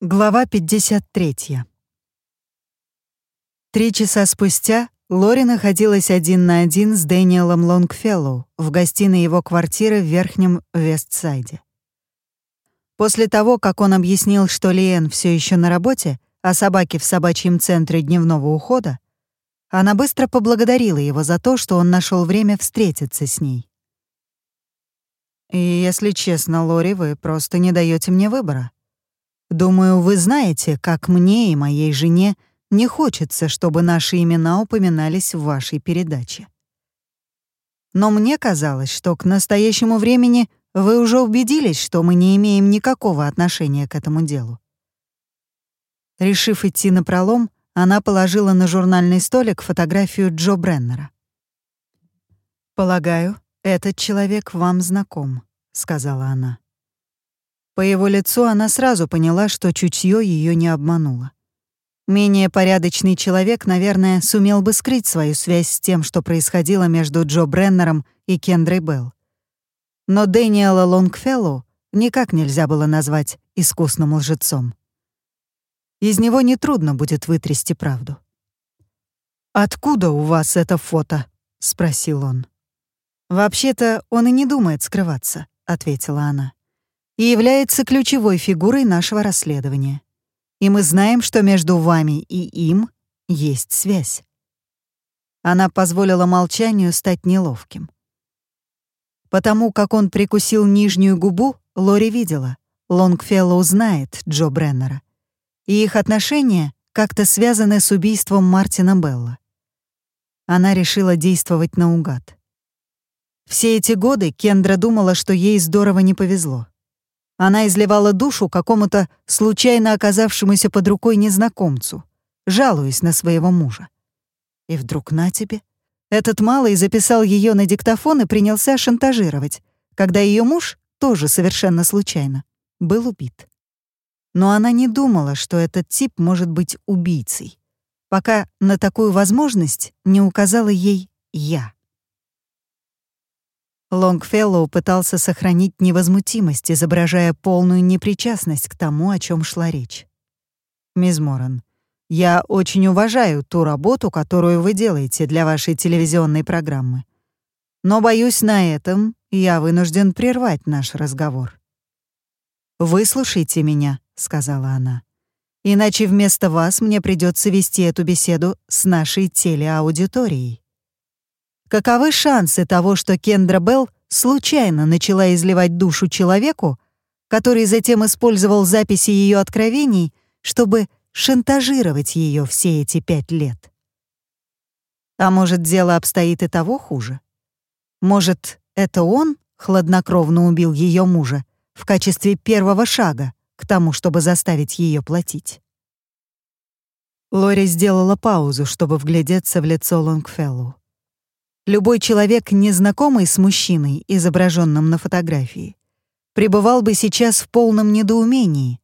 Глава 53. Три часа спустя Лори находилась один на один с Дэниелом Лонгфеллоу в гостиной его квартиры в Верхнем Вестсайде. После того, как он объяснил, что Лиэн все еще на работе, а собаки в собачьем центре дневного ухода, она быстро поблагодарила его за то, что он нашел время встретиться с ней. «И если честно, Лори, вы просто не даете мне выбора», Думаю, вы знаете, как мне и моей жене не хочется, чтобы наши имена упоминались в вашей передаче. Но мне казалось, что к настоящему времени вы уже убедились, что мы не имеем никакого отношения к этому делу. Решив идти на пролом, она положила на журнальный столик фотографию Джо Бреннера. «Полагаю, этот человек вам знаком», — сказала она. По его лицу она сразу поняла, что чутье ее не обмануло. Менее порядочный человек, наверное, сумел бы скрыть свою связь с тем, что происходило между Джо Бреннером и Кендрой Белл. Но Дэниела Лонгфеллоу никак нельзя было назвать искусным лжецом. Из него нетрудно будет вытрясти правду. «Откуда у вас это фото?» — спросил он. «Вообще-то он и не думает скрываться», — ответила она и является ключевой фигурой нашего расследования. И мы знаем, что между вами и им есть связь. Она позволила молчанию стать неловким. Потому как он прикусил нижнюю губу, Лори видела. Лонгфеллоу знает Джо Бреннера. И их отношения как-то связаны с убийством Мартина Белла. Она решила действовать наугад. Все эти годы Кендра думала, что ей здорово не повезло. Она изливала душу какому-то случайно оказавшемуся под рукой незнакомцу, жалуясь на своего мужа. И вдруг на тебе. Этот малый записал ее на диктофон и принялся шантажировать, когда ее муж, тоже совершенно случайно, был убит. Но она не думала, что этот тип может быть убийцей, пока на такую возможность не указала ей «я». Лонгфеллоу пытался сохранить невозмутимость, изображая полную непричастность к тому, о чем шла речь. «Мисс Моран, я очень уважаю ту работу, которую вы делаете для вашей телевизионной программы. Но, боюсь, на этом я вынужден прервать наш разговор». «Выслушайте меня», — сказала она. «Иначе вместо вас мне придется вести эту беседу с нашей телеаудиторией». Каковы шансы того, что Кендра Белл случайно начала изливать душу человеку, который затем использовал записи ее откровений, чтобы шантажировать ее все эти пять лет? А может, дело обстоит и того хуже? Может, это он хладнокровно убил ее мужа в качестве первого шага к тому, чтобы заставить ее платить? Лори сделала паузу, чтобы вглядеться в лицо Лонгфеллоу. Любой человек, незнакомый с мужчиной, изображенным на фотографии, пребывал бы сейчас в полном недоумении,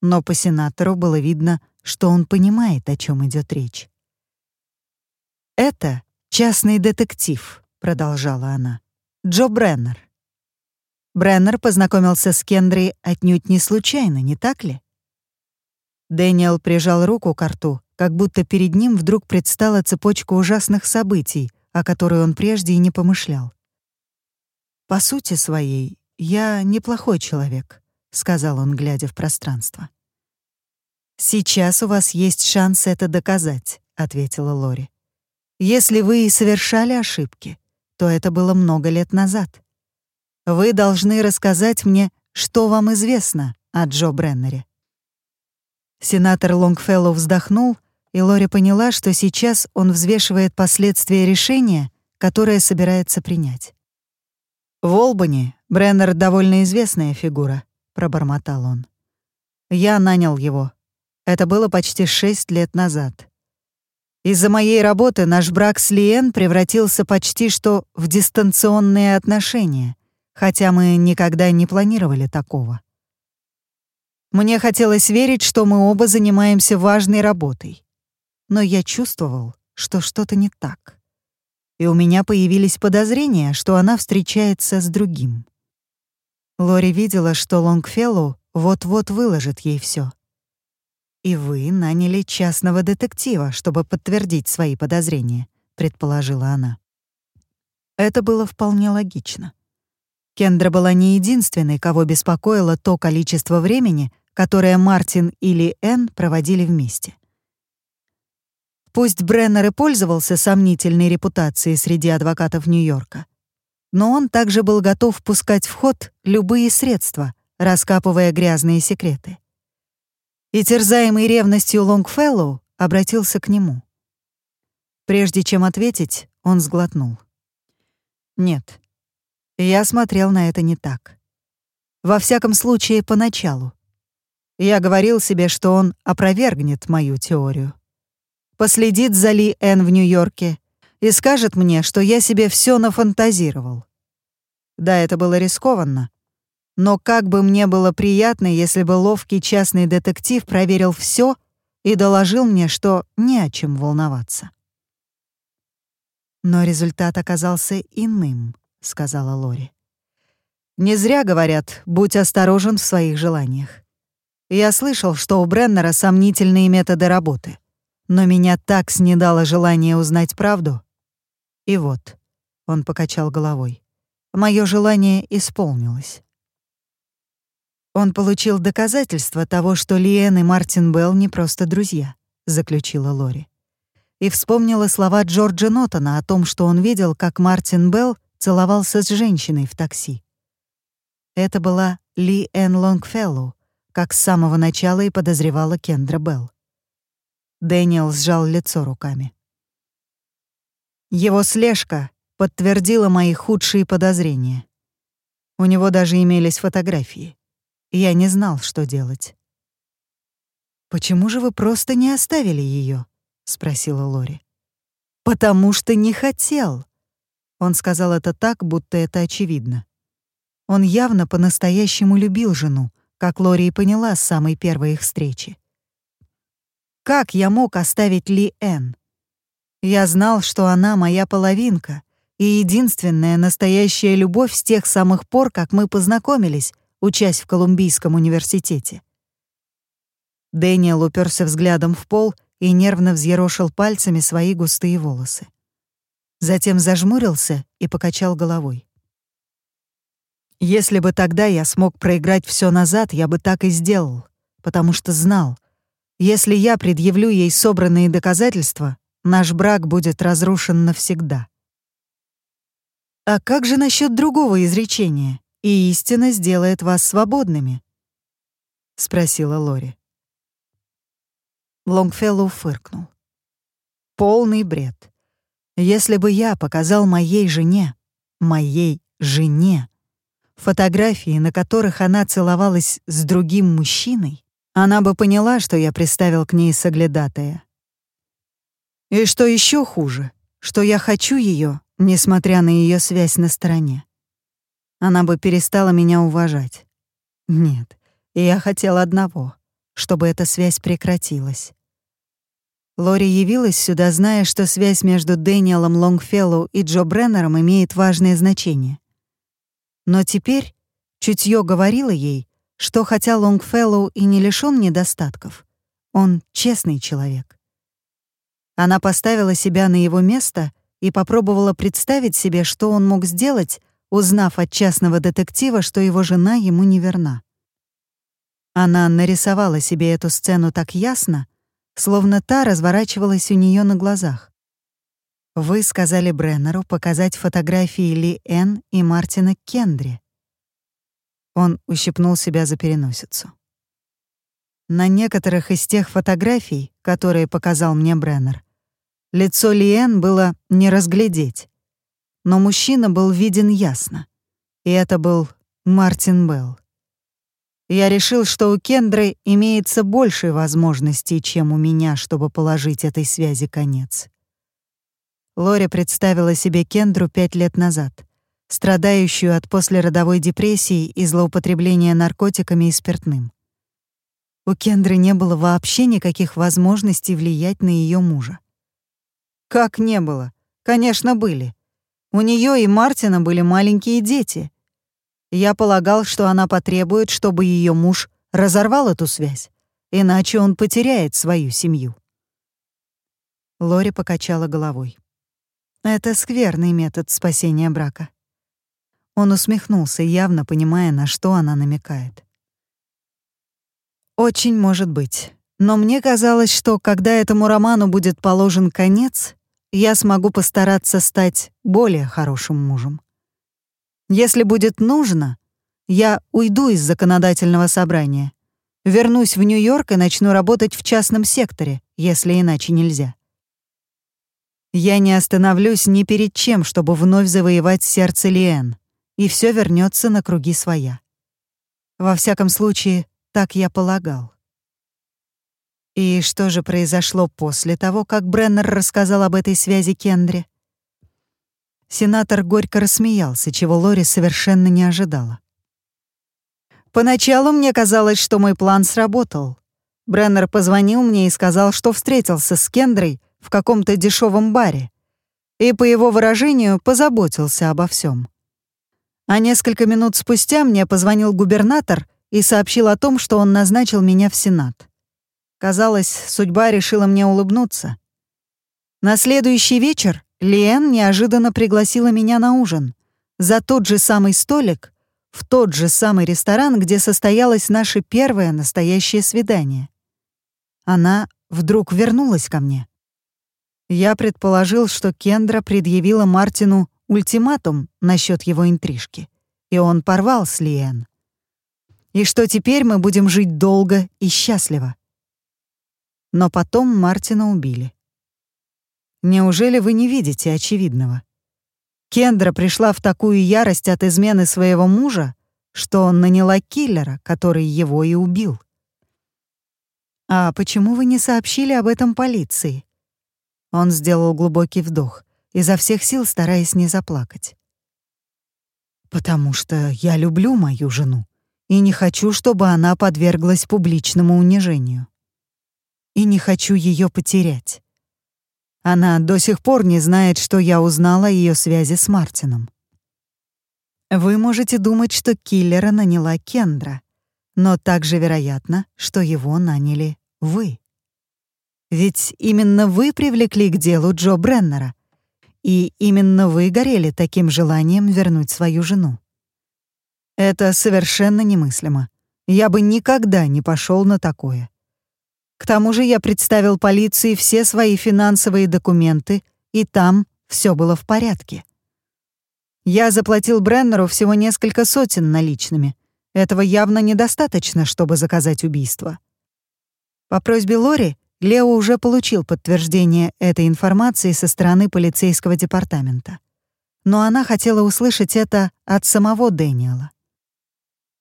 но по сенатору было видно, что он понимает, о чем идет речь. «Это частный детектив», — продолжала она, — «Джо Бреннер». Бреннер познакомился с Кендрой отнюдь не случайно, не так ли? Дэниел прижал руку к рту, как будто перед ним вдруг предстала цепочка ужасных событий, о которой он прежде и не помышлял. «По сути своей, я неплохой человек», — сказал он, глядя в пространство. «Сейчас у вас есть шанс это доказать», — ответила Лори. «Если вы и совершали ошибки, то это было много лет назад. Вы должны рассказать мне, что вам известно о Джо Бреннере». Сенатор Лонгфеллоу вздохнул и Лори поняла, что сейчас он взвешивает последствия решения, которое собирается принять. «В Олбани Бреннер довольно известная фигура», — пробормотал он. «Я нанял его. Это было почти шесть лет назад. Из-за моей работы наш брак с Лиен превратился почти что в дистанционные отношения, хотя мы никогда не планировали такого. Мне хотелось верить, что мы оба занимаемся важной работой но я чувствовал, что что-то не так. И у меня появились подозрения, что она встречается с другим. Лори видела, что Лонгфеллоу вот-вот выложит ей все. «И вы наняли частного детектива, чтобы подтвердить свои подозрения», — предположила она. Это было вполне логично. Кендра была не единственной, кого беспокоило то количество времени, которое Мартин или Энн проводили вместе. Пусть Бреннер и пользовался сомнительной репутацией среди адвокатов Нью-Йорка, но он также был готов пускать в ход любые средства, раскапывая грязные секреты. И терзаемый ревностью Лонгфеллоу обратился к нему. Прежде чем ответить, он сглотнул. Нет, я смотрел на это не так. Во всяком случае, поначалу. Я говорил себе, что он опровергнет мою теорию. Последит за Ли Эн в Нью-Йорке и скажет мне, что я себе все нафантазировал. Да, это было рискованно. Но как бы мне было приятно, если бы ловкий частный детектив проверил все и доложил мне, что не о чем волноваться. Но результат оказался иным, сказала Лори. Не зря говорят, будь осторожен в своих желаниях. Я слышал, что у Бреннера сомнительные методы работы, но меня так снедало желание узнать правду. И вот, он покачал головой. Мое желание исполнилось. Он получил доказательство того, что Лиэн и Мартин Белл не просто друзья, заключила Лори и вспомнила слова Джорджа Нотона о том, что он видел, как Мартин Белл целовался с женщиной в такси. Это была Ли Энн Лонгфеллоу, как с самого начала и подозревала Кендра Белл. Дэниел сжал лицо руками. Его слежка подтвердила мои худшие подозрения. У него даже имелись фотографии. Я не знал, что делать. «Почему же вы просто не оставили ее? — спросила Лори. «Потому что не хотел». Он сказал это так, будто это очевидно. Он явно по-настоящему любил жену, как Лори и поняла с самой первой их встречи. Как я мог оставить Ли Эн? Я знал, что она моя половинка и единственная настоящая любовь с тех самых пор, как мы познакомились, учась в Колумбийском университете. Дэниел уперся взглядом в пол и нервно взъерошил пальцами свои густые волосы. Затем зажмурился и покачал головой. Если бы тогда я смог проиграть все назад, я бы так и сделал, потому что знал, если я предъявлю ей собранные доказательства, наш брак будет разрушен навсегда. А как же насчет другого изречения? И истина сделает вас свободными? спросила Лори. Лонгфеллоу фыркнул. Полный бред. Если бы я показал моей жене, моей жене, фотографии, на которых она целовалась с другим мужчиной, она бы поняла, что я приставил к ней соглядатая. И что еще хуже, что я хочу ее, несмотря на ее связь на стороне. Она бы перестала меня уважать. Нет, я хотел одного чтобы эта связь прекратилась. Лори явилась сюда, зная, что связь между Дэниелом Лонгфеллоу и Джо Бреннером имеет важное значение. Но теперь чутье говорило ей, что хотя Лонгфеллоу и не лишён недостатков, он честный человек. Она поставила себя на его место и попробовала представить себе, что он мог сделать, узнав от частного детектива, что его жена ему не верна. Она нарисовала себе эту сцену так ясно, словно та разворачивалась у нее на глазах. Вы сказали Бреннеру показать фотографии Ли Эн и Мартина Кендри. Он ущипнул себя за переносицу. На некоторых из тех фотографий, которые показал мне Бреннер, лицо Ли Эн было не разглядеть, но мужчина был виден ясно, и это был Мартин Белл. Я решил, что у Кендры имеется больше возможностей, чем у меня, чтобы положить этой связи конец. Лори представила себе Кендру пять лет назад, страдающую от послеродовой депрессии и злоупотребления наркотиками и спиртным. У Кендры не было вообще никаких возможностей влиять на ее мужа. Как не было? Конечно, были. У нее и Мартина были маленькие дети, я полагал, что она потребует, чтобы ее муж разорвал эту связь. иначе он потеряет свою семью. Лори покачала головой. Это скверный метод спасения брака. Он усмехнулся, явно понимая, на что она намекает. Очень может быть. Но мне казалось, что когда этому роману будет положен конец, я смогу постараться стать более хорошим мужем. Если будет нужно, я уйду из законодательного собрания, вернусь в Нью-Йорк и начну работать в частном секторе, если иначе нельзя. Я не остановлюсь ни перед чем, чтобы вновь завоевать сердце Лиэн, и все вернется на круги своя. Во всяком случае, так я полагал. И что же произошло после того, как Бреннер рассказал об этой связи Кендре? Сенатор горько рассмеялся, чего Лори совершенно не ожидала. Поначалу мне казалось, что мой план сработал. Бреннер позвонил мне и сказал, что встретился с Кендрой в каком-то дешевом баре и, по его выражению, позаботился обо всем. А несколько минут спустя мне позвонил губернатор и сообщил о том, что он назначил меня в Сенат. Казалось, судьба решила мне улыбнуться. На следующий вечер Лиэн неожиданно пригласила меня на ужин за тот же самый столик, в тот же самый ресторан, где состоялось наше первое настоящее свидание. Она вдруг вернулась ко мне. Я предположил, что Кендра предъявила Мартину ультиматум насчет его интрижки, и он порвал с Лиэн. И что теперь мы будем жить долго и счастливо. Но потом Мартина убили. Неужели вы не видите очевидного? Кендра пришла в такую ярость от измены своего мужа, что он наняла киллера, который его и убил. «А почему вы не сообщили об этом полиции?» Он сделал глубокий вдох, изо всех сил стараясь не заплакать. «Потому что я люблю мою жену и не хочу, чтобы она подверглась публичному унижению и не хочу ее потерять. Она до сих пор не знает, что я узнала о ее связи с Мартином. Вы можете думать, что киллера наняла Кендра, но также вероятно, что его наняли вы. Ведь именно вы привлекли к делу Джо Бреннера, и именно вы горели таким желанием вернуть свою жену. Это совершенно немыслимо. Я бы никогда не пошел на такое. К тому же я представил полиции все свои финансовые документы, и там все было в порядке. Я заплатил Бреннеру всего несколько сотен наличными. Этого явно недостаточно, чтобы заказать убийство. По просьбе Лори Лео уже получил подтверждение этой информации со стороны полицейского департамента. Но она хотела услышать это от самого Дэниела.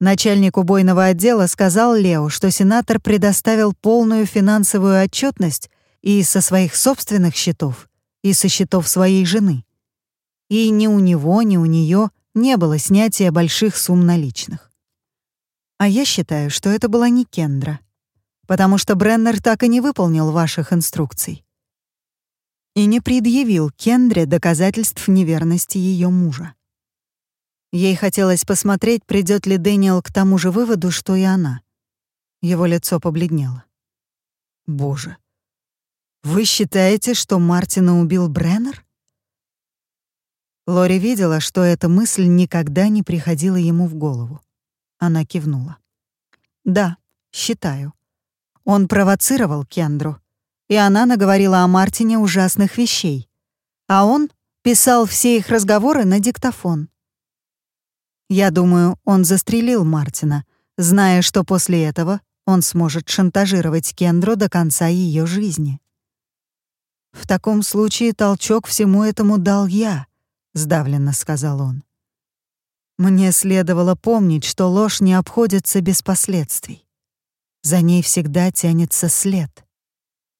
Начальник убойного отдела сказал Лео, что сенатор предоставил полную финансовую отчетность и со своих собственных счетов, и со счетов своей жены. И ни у него, ни у нее не было снятия больших сумм наличных. А я считаю, что это была не Кендра, потому что Бреннер так и не выполнил ваших инструкций и не предъявил Кендре доказательств неверности ее мужа. Ей хотелось посмотреть, придет ли Дэниел к тому же выводу, что и она. Его лицо побледнело. «Боже, вы считаете, что Мартина убил Бреннер?» Лори видела, что эта мысль никогда не приходила ему в голову. Она кивнула. «Да, считаю. Он провоцировал Кендру, и она наговорила о Мартине ужасных вещей, а он писал все их разговоры на диктофон. Я думаю, он застрелил Мартина, зная, что после этого он сможет шантажировать Кендру до конца ее жизни. «В таком случае толчок всему этому дал я», — сдавленно сказал он. «Мне следовало помнить, что ложь не обходится без последствий. За ней всегда тянется след.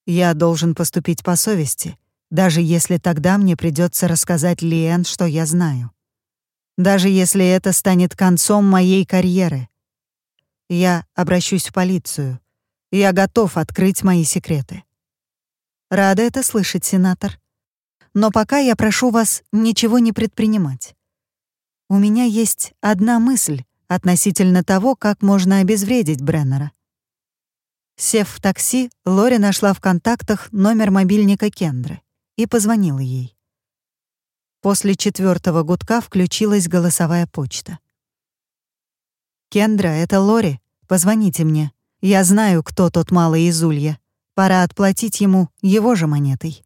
Я должен поступить по совести, даже если тогда мне придется рассказать Лиэн, что я знаю даже если это станет концом моей карьеры. Я обращусь в полицию. Я готов открыть мои секреты. Рада это слышать, сенатор. Но пока я прошу вас ничего не предпринимать. У меня есть одна мысль относительно того, как можно обезвредить Бреннера. Сев в такси, Лори нашла в контактах номер мобильника Кендры и позвонила ей. После четвертого гудка включилась голосовая почта. «Кендра, это Лори. Позвоните мне. Я знаю, кто тот малый из Улья. Пора отплатить ему его же монетой».